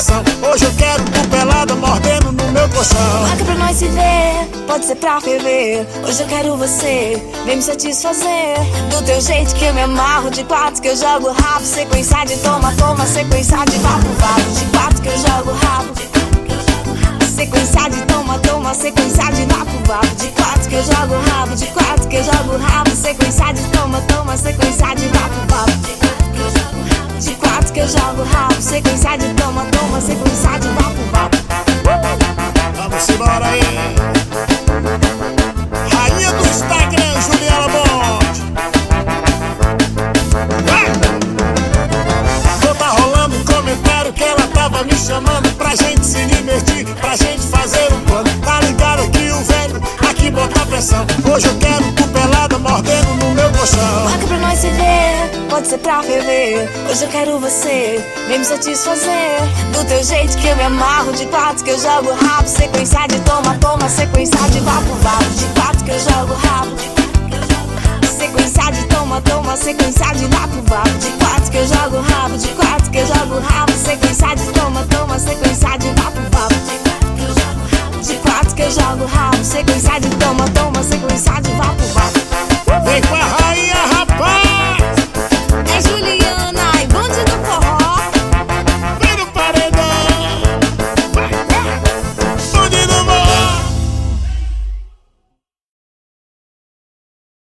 pressão. Hoje eu quero tu pelada mordendo no meu colchão. Marca pra nós se ver, pode ser pra ferver. Hoje eu quero você, vem me satisfazer. Do teu jeito que eu me amarro, de quatro que eu jogo rabo. Sequência de toma, toma, sequência de vapo, vapo. De quatro que eu jogo rabo. Sequência de toma, toma, sequência de vapo, vapo. De quatro que eu jogo rabo, de quatro que eu jogo rabo. Sequência de toma, toma, sequência Rainha do Instagram, Juliana Monte. Vai! Tô tá rolando um comentário que ela tava me chamando pra gente se divertir, pra gente fazer um plano. Tá ligado que o velho aqui bota pressão. Hoje eu quero pode ser pra ferver. Hoje eu quero você, vem me satisfazer. Do teu jeito que eu me amarro, de quatro que eu jogo rabo. Sequência de toma, toma, sequência de vapo, vapo. De quatro que eu jogo rabo. Sequência de toma, toma, sequência de vapo, vapo. De quatro que eu jogo rabo, de quatro que eu jogo rabo. Sequência de toma, toma, sequência de vapo, vapo. De quatro que eu jogo rabo, sequência de toma, toma, sequência de vapo,